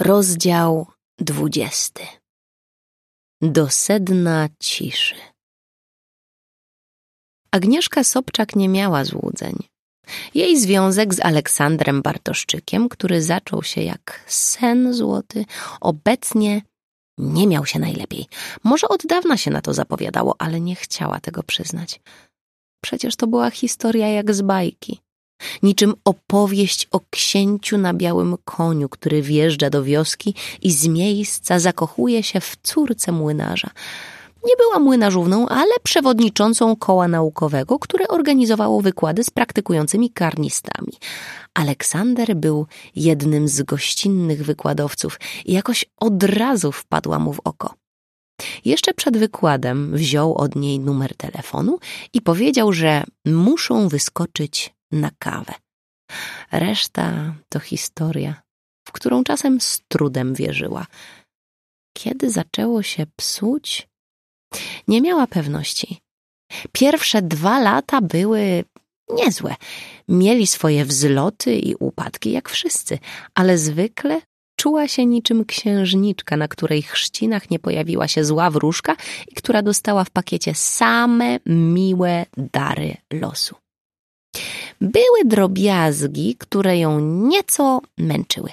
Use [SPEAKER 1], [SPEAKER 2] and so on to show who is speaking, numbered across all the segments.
[SPEAKER 1] Rozdział dwudziesty. Do sedna ciszy. Agnieszka Sobczak nie miała złudzeń. Jej związek z Aleksandrem Bartoszczykiem, który zaczął się jak sen złoty, obecnie nie miał się najlepiej. Może od dawna się na to zapowiadało, ale nie chciała tego przyznać. Przecież to była historia jak z bajki niczym opowieść o księciu na białym koniu, który wjeżdża do wioski i z miejsca zakochuje się w córce młynarza. Nie była młynarzówną, ale przewodniczącą koła naukowego, które organizowało wykłady z praktykującymi karnistami. Aleksander był jednym z gościnnych wykładowców i jakoś od razu wpadła mu w oko. Jeszcze przed wykładem wziął od niej numer telefonu i powiedział, że muszą wyskoczyć na kawę. Reszta to historia, w którą czasem z trudem wierzyła. Kiedy zaczęło się psuć, nie miała pewności. Pierwsze dwa lata były niezłe. Mieli swoje wzloty i upadki, jak wszyscy, ale zwykle czuła się niczym księżniczka, na której chrzcinach nie pojawiła się zła wróżka i która dostała w pakiecie same miłe dary losu. Były drobiazgi, które ją nieco męczyły.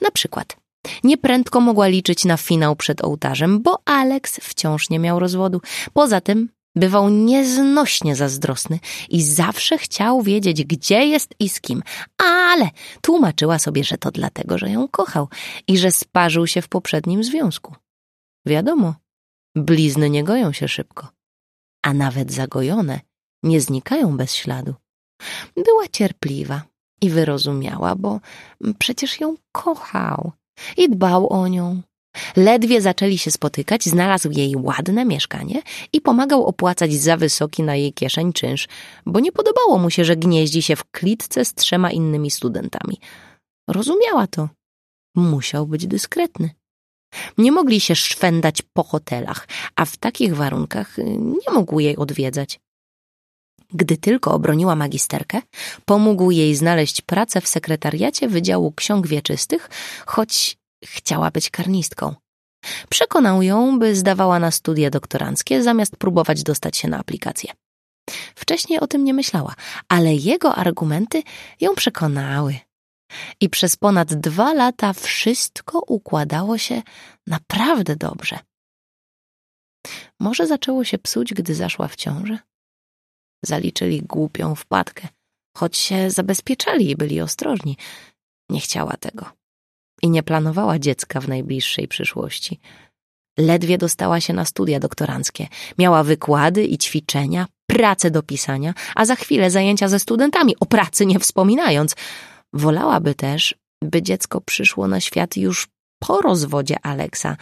[SPEAKER 1] Na przykład nieprędko mogła liczyć na finał przed ołtarzem, bo Alex wciąż nie miał rozwodu. Poza tym bywał nieznośnie zazdrosny i zawsze chciał wiedzieć, gdzie jest i z kim, ale tłumaczyła sobie, że to dlatego, że ją kochał i że sparzył się w poprzednim związku. Wiadomo, blizny nie goją się szybko, a nawet zagojone nie znikają bez śladu. Była cierpliwa i wyrozumiała, bo przecież ją kochał i dbał o nią. Ledwie zaczęli się spotykać, znalazł jej ładne mieszkanie i pomagał opłacać za wysoki na jej kieszeń czynsz, bo nie podobało mu się, że gnieździ się w klitce z trzema innymi studentami. Rozumiała to. Musiał być dyskretny. Nie mogli się szwendać po hotelach, a w takich warunkach nie mógł jej odwiedzać. Gdy tylko obroniła magisterkę, pomógł jej znaleźć pracę w sekretariacie Wydziału Ksiąg Wieczystych, choć chciała być karnistką. Przekonał ją, by zdawała na studia doktoranckie, zamiast próbować dostać się na aplikację. Wcześniej o tym nie myślała, ale jego argumenty ją przekonały. I przez ponad dwa lata wszystko układało się naprawdę dobrze. Może zaczęło się psuć, gdy zaszła w ciążę? Zaliczyli głupią wpadkę, choć się zabezpieczali i byli ostrożni. Nie chciała tego. I nie planowała dziecka w najbliższej przyszłości. Ledwie dostała się na studia doktoranckie. Miała wykłady i ćwiczenia, pracę do pisania, a za chwilę zajęcia ze studentami, o pracy nie wspominając. Wolałaby też, by dziecko przyszło na świat już po rozwodzie Aleksa,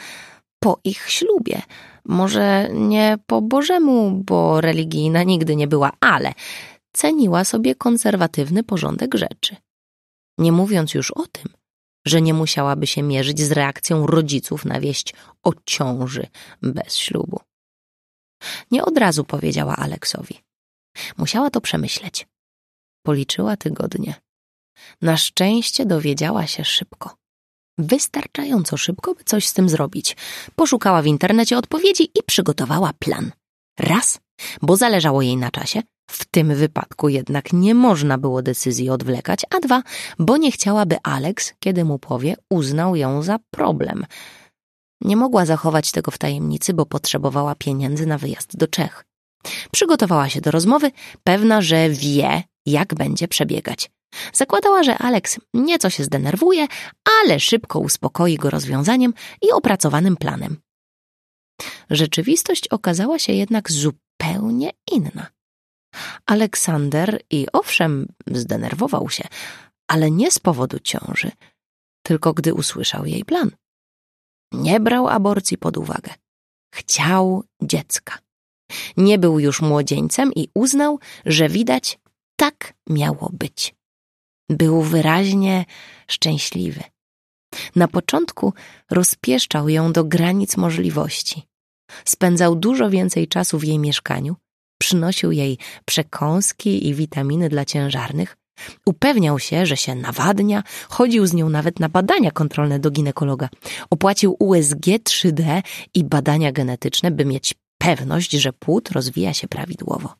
[SPEAKER 1] po ich ślubie. Może nie po Bożemu, bo religijna nigdy nie była, ale ceniła sobie konserwatywny porządek rzeczy. Nie mówiąc już o tym, że nie musiałaby się mierzyć z reakcją rodziców na wieść o ciąży bez ślubu. Nie od razu powiedziała Aleksowi. Musiała to przemyśleć. Policzyła tygodnie. Na szczęście dowiedziała się szybko. Wystarczająco szybko, by coś z tym zrobić. Poszukała w internecie odpowiedzi i przygotowała plan. Raz, bo zależało jej na czasie, w tym wypadku jednak nie można było decyzji odwlekać, a dwa, bo nie chciałaby Alex, kiedy mu powie, uznał ją za problem. Nie mogła zachować tego w tajemnicy, bo potrzebowała pieniędzy na wyjazd do Czech. Przygotowała się do rozmowy, pewna, że wie, jak będzie przebiegać. Zakładała, że Alex nieco się zdenerwuje, ale szybko uspokoi go rozwiązaniem i opracowanym planem. Rzeczywistość okazała się jednak zupełnie inna. Aleksander i owszem zdenerwował się, ale nie z powodu ciąży, tylko gdy usłyszał jej plan. Nie brał aborcji pod uwagę. Chciał dziecka. Nie był już młodzieńcem i uznał, że widać tak miało być. Był wyraźnie szczęśliwy. Na początku rozpieszczał ją do granic możliwości. Spędzał dużo więcej czasu w jej mieszkaniu, przynosił jej przekąski i witaminy dla ciężarnych, Upewniał się, że się nawadnia, chodził z nią nawet na badania kontrolne do ginekologa. Opłacił USG 3D i badania genetyczne, by mieć pewność, że płód rozwija się prawidłowo.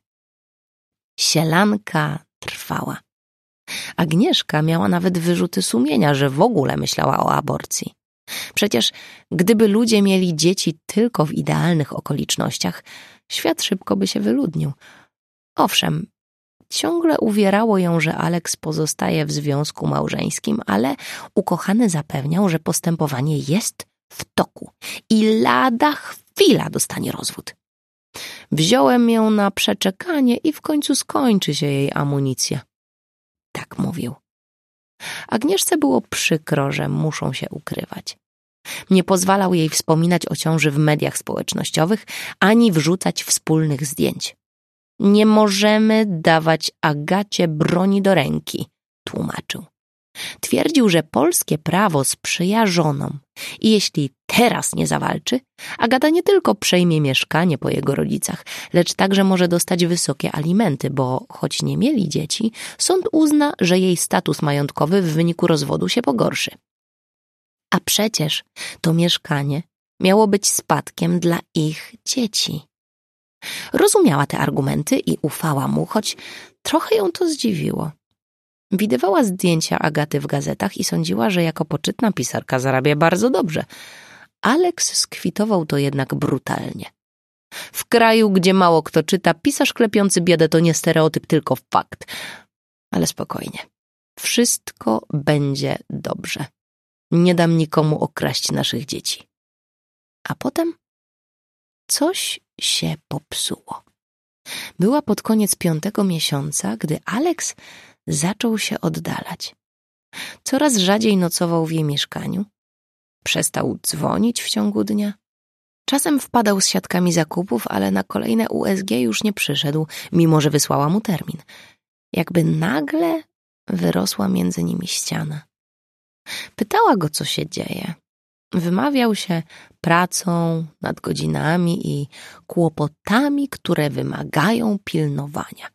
[SPEAKER 1] Sielanka trwała. Agnieszka miała nawet wyrzuty sumienia, że w ogóle myślała o aborcji. Przecież gdyby ludzie mieli dzieci tylko w idealnych okolicznościach, świat szybko by się wyludnił. Owszem, ciągle uwierało ją, że Alex pozostaje w związku małżeńskim, ale ukochany zapewniał, że postępowanie jest w toku i lada chwila dostanie rozwód. Wziąłem ją na przeczekanie i w końcu skończy się jej amunicja. Tak mówił. Agnieszce było przykro, że muszą się ukrywać. Nie pozwalał jej wspominać o ciąży w mediach społecznościowych ani wrzucać wspólnych zdjęć. Nie możemy dawać Agacie broni do ręki, tłumaczył. Twierdził, że polskie prawo sprzyja żonom i jeśli teraz nie zawalczy, Agata nie tylko przejmie mieszkanie po jego rodzicach, lecz także może dostać wysokie alimenty, bo choć nie mieli dzieci, sąd uzna, że jej status majątkowy w wyniku rozwodu się pogorszy. A przecież to mieszkanie miało być spadkiem dla ich dzieci. Rozumiała te argumenty i ufała mu, choć trochę ją to zdziwiło. Widywała zdjęcia Agaty w gazetach i sądziła, że jako poczytna pisarka zarabia bardzo dobrze. Alex skwitował to jednak brutalnie. W kraju, gdzie mało kto czyta, pisarz klepiący biedę to nie stereotyp, tylko fakt. Ale spokojnie. Wszystko będzie dobrze. Nie dam nikomu okraść naszych dzieci. A potem coś się popsuło. Była pod koniec piątego miesiąca, gdy Alex zaczął się oddalać. Coraz rzadziej nocował w jej mieszkaniu. Przestał dzwonić w ciągu dnia. Czasem wpadał z siatkami zakupów, ale na kolejne USG już nie przyszedł, mimo że wysłała mu termin. Jakby nagle wyrosła między nimi ściana. Pytała go, co się dzieje. Wymawiał się pracą, nadgodzinami i kłopotami, które wymagają pilnowania.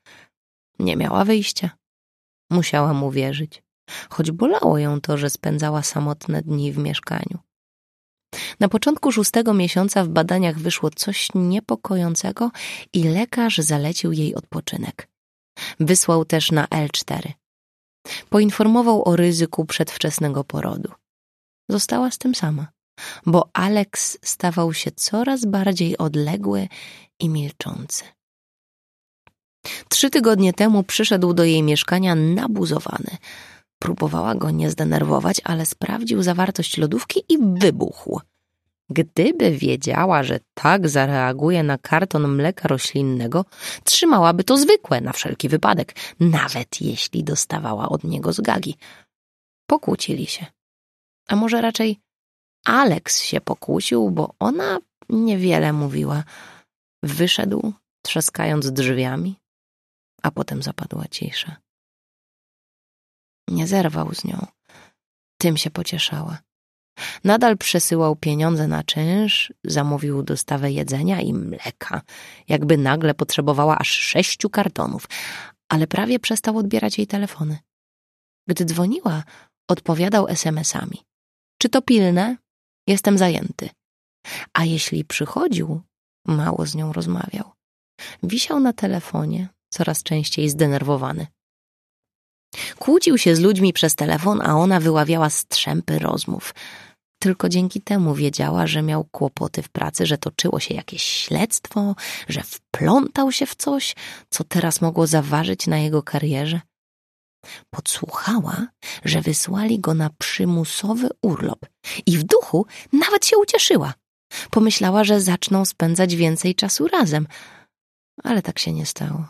[SPEAKER 1] Nie miała wyjścia. Musiała mu wierzyć, choć bolało ją to, że spędzała samotne dni w mieszkaniu. Na początku szóstego miesiąca w badaniach wyszło coś niepokojącego i lekarz zalecił jej odpoczynek. Wysłał też na L4. Poinformował o ryzyku przedwczesnego porodu. Została z tym sama, bo Alex stawał się coraz bardziej odległy i milczący. Trzy tygodnie temu przyszedł do jej mieszkania nabuzowany. Próbowała go nie zdenerwować, ale sprawdził zawartość lodówki i wybuchł. Gdyby wiedziała, że tak zareaguje na karton mleka roślinnego, trzymałaby to zwykłe na wszelki wypadek, nawet jeśli dostawała od niego zgagi. Pokłócili się. A może raczej Alex się pokłócił, bo ona niewiele mówiła. Wyszedł, trzaskając drzwiami, a potem zapadła cisza. Nie zerwał z nią. Tym się pocieszała. Nadal przesyłał pieniądze na czynsz, zamówił dostawę jedzenia i mleka, jakby nagle potrzebowała aż sześciu kartonów, ale prawie przestał odbierać jej telefony. Gdy dzwoniła, odpowiadał SMS-ami. Czy to pilne? Jestem zajęty. A jeśli przychodził, mało z nią rozmawiał. Wisiał na telefonie, coraz częściej zdenerwowany. Kłócił się z ludźmi przez telefon, a ona wyławiała strzępy rozmów. Tylko dzięki temu wiedziała, że miał kłopoty w pracy, że toczyło się jakieś śledztwo, że wplątał się w coś, co teraz mogło zaważyć na jego karierze. Podsłuchała, że wysłali go na przymusowy urlop i w duchu nawet się ucieszyła. Pomyślała, że zaczną spędzać więcej czasu razem, ale tak się nie stało.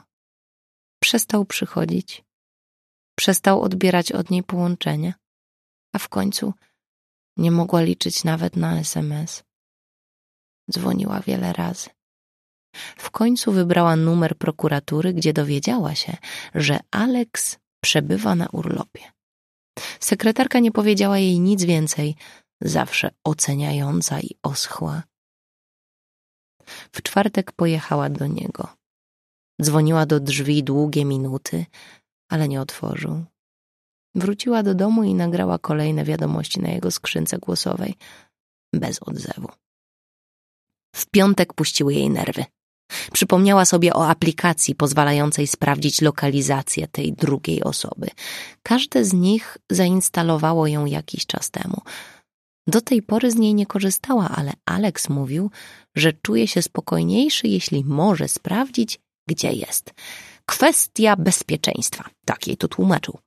[SPEAKER 1] Przestał przychodzić, przestał odbierać od niej połączenia, a w końcu nie mogła liczyć nawet na SMS. Dzwoniła wiele razy. W końcu wybrała numer prokuratury, gdzie dowiedziała się, że Alex przebywa na urlopie. Sekretarka nie powiedziała jej nic więcej, zawsze oceniająca i oschła. W czwartek pojechała do niego. Dzwoniła do drzwi długie minuty, ale nie otworzył. Wróciła do domu i nagrała kolejne wiadomości na jego skrzynce głosowej. Bez odzewu. W piątek puściły jej nerwy. Przypomniała sobie o aplikacji pozwalającej sprawdzić lokalizację tej drugiej osoby. Każde z nich zainstalowało ją jakiś czas temu. Do tej pory z niej nie korzystała, ale Alex mówił, że czuje się spokojniejszy, jeśli może sprawdzić, gdzie jest. Kwestia bezpieczeństwa, tak jej to tłumaczył.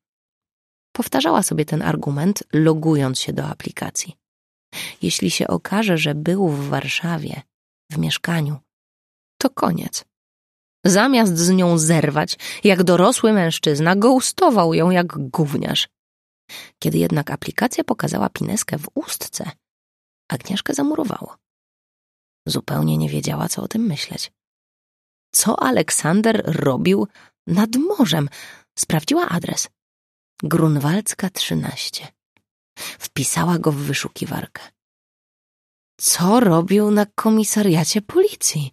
[SPEAKER 1] Powtarzała sobie ten argument, logując się do aplikacji. Jeśli się okaże, że był w Warszawie, w mieszkaniu, to koniec. Zamiast z nią zerwać, jak dorosły mężczyzna, goustował ją jak gówniarz. Kiedy jednak aplikacja pokazała pineskę w ustce, Agnieszkę zamurowało. Zupełnie nie wiedziała, co o tym myśleć. Co Aleksander robił nad morzem? Sprawdziła adres. Grunwaldzka 13. Wpisała go w wyszukiwarkę. Co robił na komisariacie policji?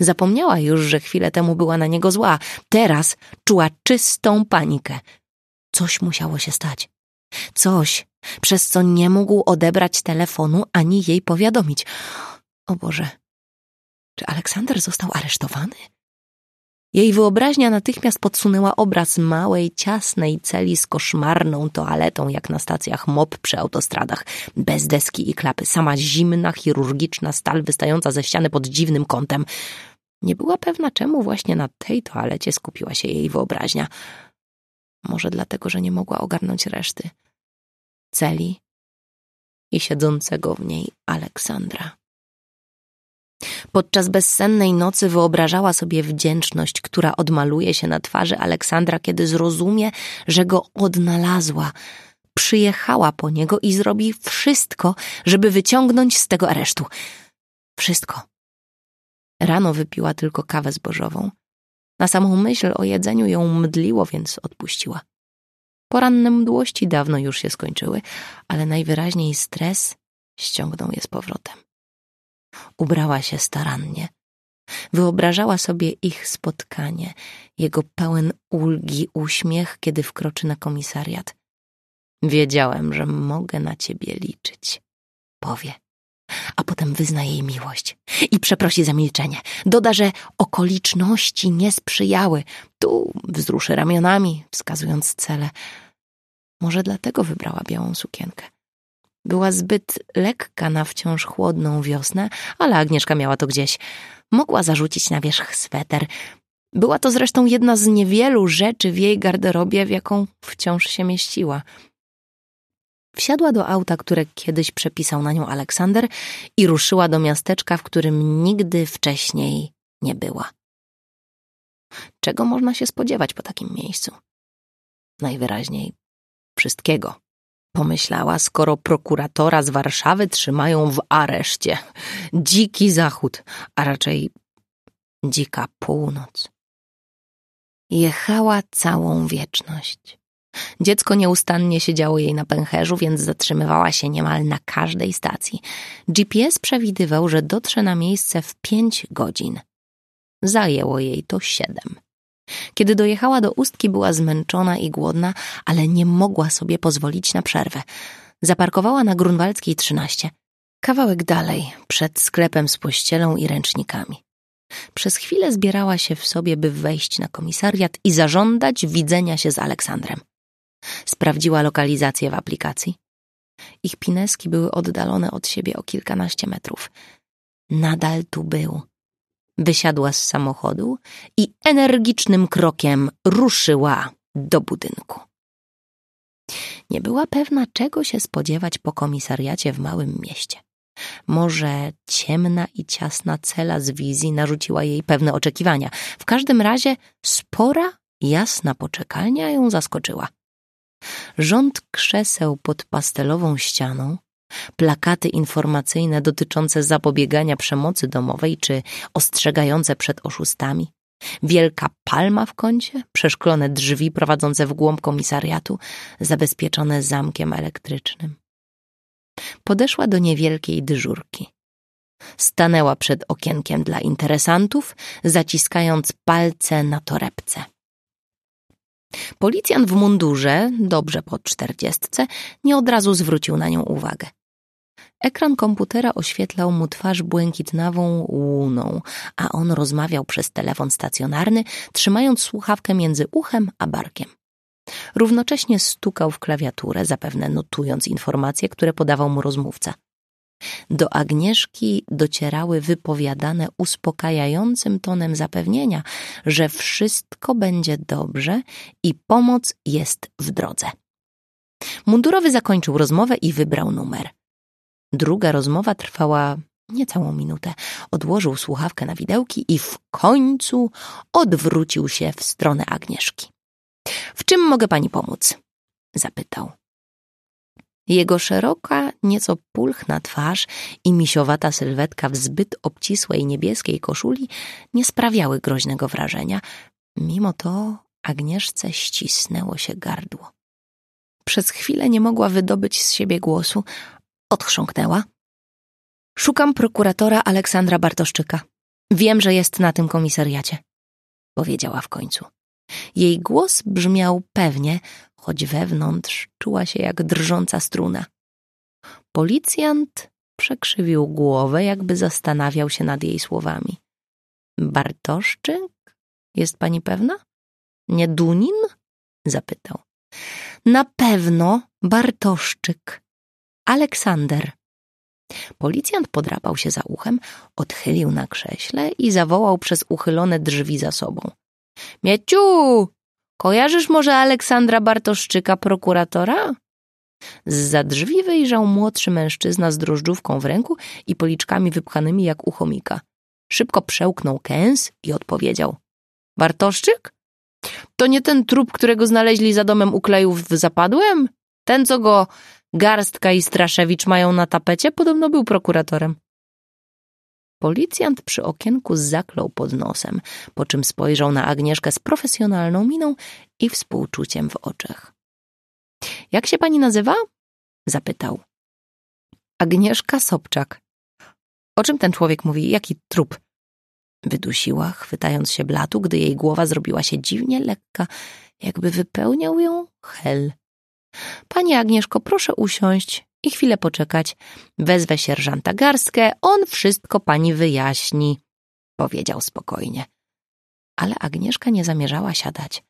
[SPEAKER 1] Zapomniała już, że chwilę temu była na niego zła. Teraz czuła czystą panikę. Coś musiało się stać. Coś, przez co nie mógł odebrać telefonu ani jej powiadomić. O Boże, czy Aleksander został aresztowany? Jej wyobraźnia natychmiast podsunęła obraz małej, ciasnej celi z koszmarną toaletą, jak na stacjach MOP przy autostradach, bez deski i klapy, sama zimna, chirurgiczna stal wystająca ze ściany pod dziwnym kątem. Nie była pewna, czemu właśnie na tej toalecie skupiła się jej wyobraźnia. Może dlatego, że nie mogła ogarnąć reszty. Celi i siedzącego w niej Aleksandra. Podczas bezsennej nocy wyobrażała sobie wdzięczność, która odmaluje się na twarzy Aleksandra, kiedy zrozumie, że go odnalazła. Przyjechała po niego i zrobi wszystko, żeby wyciągnąć z tego aresztu. Wszystko. Rano wypiła tylko kawę zbożową. Na samą myśl o jedzeniu ją mdliło, więc odpuściła. Poranne mdłości dawno już się skończyły, ale najwyraźniej stres ściągnął je z powrotem. Ubrała się starannie. Wyobrażała sobie ich spotkanie, jego pełen ulgi uśmiech, kiedy wkroczy na komisariat. Wiedziałem, że mogę na ciebie liczyć. Powie. A potem wyzna jej miłość i przeprosi za milczenie. Doda, że okoliczności nie sprzyjały. Tu wzruszy ramionami, wskazując cele. Może dlatego wybrała białą sukienkę. Była zbyt lekka na wciąż chłodną wiosnę, ale Agnieszka miała to gdzieś. Mogła zarzucić na wierzch sweter. Była to zresztą jedna z niewielu rzeczy w jej garderobie, w jaką wciąż się mieściła. Wsiadła do auta, które kiedyś przepisał na nią Aleksander i ruszyła do miasteczka, w którym nigdy wcześniej nie była. Czego można się spodziewać po takim miejscu? Najwyraźniej wszystkiego. Pomyślała, skoro prokuratora z Warszawy trzymają w areszcie. Dziki zachód, a raczej dzika północ. Jechała całą wieczność. Dziecko nieustannie siedziało jej na pęcherzu, więc zatrzymywała się niemal na każdej stacji. GPS przewidywał, że dotrze na miejsce w pięć godzin. Zajęło jej to siedem. Kiedy dojechała do Ustki, była zmęczona i głodna, ale nie mogła sobie pozwolić na przerwę. Zaparkowała na Grunwaldzkiej 13. Kawałek dalej, przed sklepem z pościelą i ręcznikami. Przez chwilę zbierała się w sobie, by wejść na komisariat i zażądać widzenia się z Aleksandrem. Sprawdziła lokalizację w aplikacji. Ich pineski były oddalone od siebie o kilkanaście metrów. Nadal tu był Wysiadła z samochodu i energicznym krokiem ruszyła do budynku. Nie była pewna, czego się spodziewać po komisariacie w małym mieście. Może ciemna i ciasna cela z wizji narzuciła jej pewne oczekiwania. W każdym razie spora, jasna poczekalnia ją zaskoczyła. Rząd krzeseł pod pastelową ścianą plakaty informacyjne dotyczące zapobiegania przemocy domowej czy ostrzegające przed oszustami, wielka palma w kącie, przeszklone drzwi prowadzące w głąb komisariatu, zabezpieczone zamkiem elektrycznym. Podeszła do niewielkiej dyżurki. Stanęła przed okienkiem dla interesantów, zaciskając palce na torebce. Policjant w mundurze, dobrze po czterdziestce, nie od razu zwrócił na nią uwagę. Ekran komputera oświetlał mu twarz błękitnawą łuną, a on rozmawiał przez telefon stacjonarny, trzymając słuchawkę między uchem a barkiem. Równocześnie stukał w klawiaturę, zapewne notując informacje, które podawał mu rozmówca. Do Agnieszki docierały wypowiadane uspokajającym tonem zapewnienia, że wszystko będzie dobrze i pomoc jest w drodze. Mundurowy zakończył rozmowę i wybrał numer. Druga rozmowa trwała niecałą minutę. Odłożył słuchawkę na widełki i w końcu odwrócił się w stronę Agnieszki. W czym mogę pani pomóc? zapytał. Jego szeroka, nieco pulchna twarz i misiowata sylwetka w zbyt obcisłej niebieskiej koszuli nie sprawiały groźnego wrażenia. Mimo to Agnieszce ścisnęło się gardło. Przez chwilę nie mogła wydobyć z siebie głosu. Odchrząknęła. Szukam prokuratora Aleksandra Bartoszczyka. Wiem, że jest na tym komisariacie, powiedziała w końcu. Jej głos brzmiał pewnie, choć wewnątrz czuła się jak drżąca struna. Policjant przekrzywił głowę, jakby zastanawiał się nad jej słowami. Bartoszczyk? Jest pani pewna? Nie Dunin? zapytał. Na pewno Bartoszczyk. Aleksander. Policjant podrapał się za uchem, odchylił na krześle i zawołał przez uchylone drzwi za sobą. Mieciu, kojarzysz może Aleksandra Bartoszczyka, prokuratora? Zza drzwi wyjrzał młodszy mężczyzna z drożdżówką w ręku i policzkami wypchanymi jak u chomika. Szybko przełknął kęs i odpowiedział. Bartoszczyk? To nie ten trup, którego znaleźli za domem uklejów w Zapadłem? Ten, co go Garstka i Straszewicz mają na tapecie, podobno był prokuratorem. Policjant przy okienku zaklął pod nosem, po czym spojrzał na Agnieszkę z profesjonalną miną i współczuciem w oczach. Jak się pani nazywa? zapytał. Agnieszka Sobczak. O czym ten człowiek mówi? Jaki trup? Wydusiła, chwytając się blatu, gdy jej głowa zrobiła się dziwnie lekka, jakby wypełniał ją hel. Pani Agnieszko, proszę usiąść i chwilę poczekać. Wezwę sierżanta Garstkę, on wszystko pani wyjaśni, powiedział spokojnie. Ale Agnieszka nie zamierzała siadać.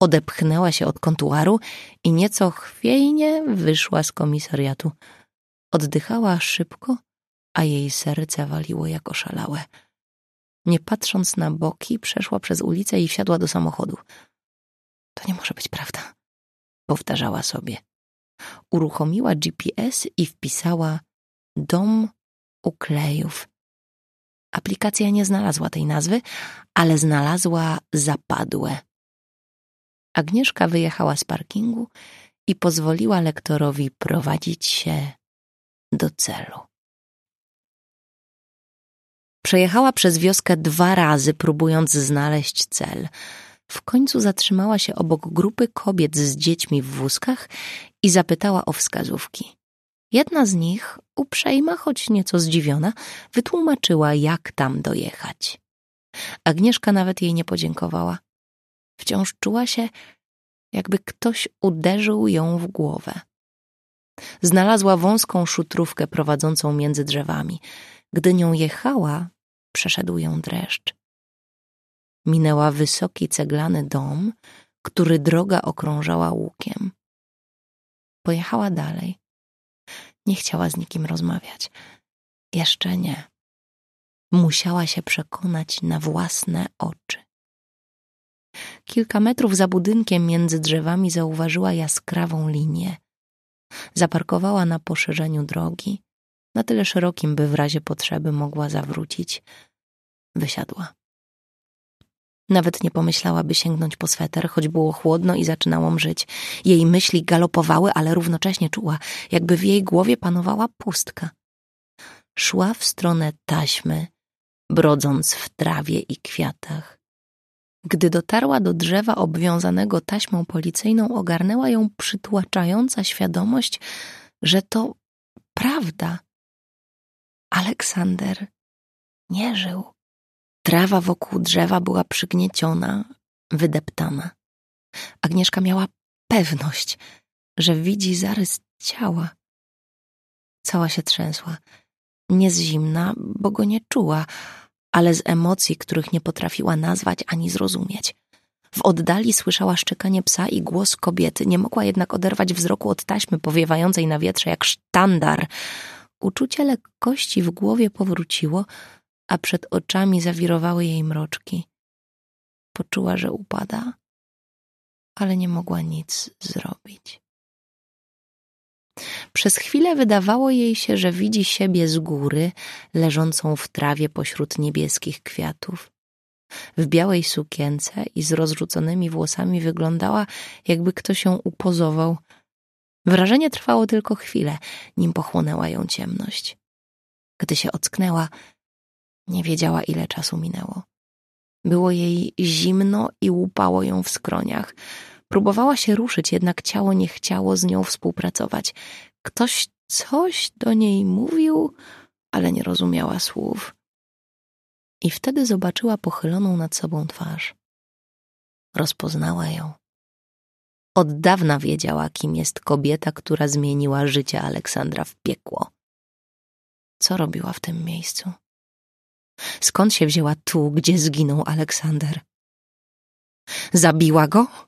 [SPEAKER 1] Odepchnęła się od kontuaru i nieco chwiejnie wyszła z komisariatu. Oddychała szybko, a jej serce waliło jak oszalałe. Nie patrząc na boki, przeszła przez ulicę i wsiadła do samochodu. To nie może być prawda, powtarzała sobie uruchomiła GPS i wpisała dom uklejów. Aplikacja nie znalazła tej nazwy, ale znalazła zapadłe. Agnieszka wyjechała z parkingu i pozwoliła lektorowi prowadzić się do celu. Przejechała przez wioskę dwa razy, próbując znaleźć cel – w końcu zatrzymała się obok grupy kobiet z dziećmi w wózkach i zapytała o wskazówki. Jedna z nich, uprzejma, choć nieco zdziwiona, wytłumaczyła, jak tam dojechać. Agnieszka nawet jej nie podziękowała. Wciąż czuła się, jakby ktoś uderzył ją w głowę. Znalazła wąską szutrówkę prowadzącą między drzewami. Gdy nią jechała, przeszedł ją dreszcz. Minęła wysoki ceglany dom, który droga okrążała łukiem. Pojechała dalej. Nie chciała z nikim rozmawiać. Jeszcze nie. Musiała się przekonać na własne oczy. Kilka metrów za budynkiem między drzewami zauważyła jaskrawą linię. Zaparkowała na poszerzeniu drogi, na tyle szerokim, by w razie potrzeby mogła zawrócić. Wysiadła. Nawet nie pomyślałaby sięgnąć po sweter, choć było chłodno i zaczynało mrzeć. Jej myśli galopowały, ale równocześnie czuła, jakby w jej głowie panowała pustka. Szła w stronę taśmy, brodząc w trawie i kwiatach. Gdy dotarła do drzewa obwiązanego taśmą policyjną, ogarnęła ją przytłaczająca świadomość, że to prawda. Aleksander nie żył. Trawa wokół drzewa była przygnieciona, wydeptana. Agnieszka miała pewność, że widzi zarys ciała. Cała się trzęsła. Nie z zimna, bo go nie czuła, ale z emocji, których nie potrafiła nazwać ani zrozumieć. W oddali słyszała szczekanie psa i głos kobiety, nie mogła jednak oderwać wzroku od taśmy powiewającej na wietrze jak sztandar. Uczucie lekkości w głowie powróciło, a przed oczami zawirowały jej mroczki. Poczuła, że upada, ale nie mogła nic zrobić. Przez chwilę wydawało jej się, że widzi siebie z góry, leżącą w trawie pośród niebieskich kwiatów. W białej sukience i z rozrzuconymi włosami wyglądała, jakby ktoś ją upozował. Wrażenie trwało tylko chwilę, nim pochłonęła ją ciemność. Gdy się ocknęła, nie wiedziała, ile czasu minęło. Było jej zimno i łupało ją w skroniach. Próbowała się ruszyć, jednak ciało nie chciało z nią współpracować. Ktoś coś do niej mówił, ale nie rozumiała słów. I wtedy zobaczyła pochyloną nad sobą twarz. Rozpoznała ją. Od dawna wiedziała, kim jest kobieta, która zmieniła życie Aleksandra w piekło. Co robiła w tym miejscu? Skąd się wzięła tu, gdzie zginął Aleksander? Zabiła go?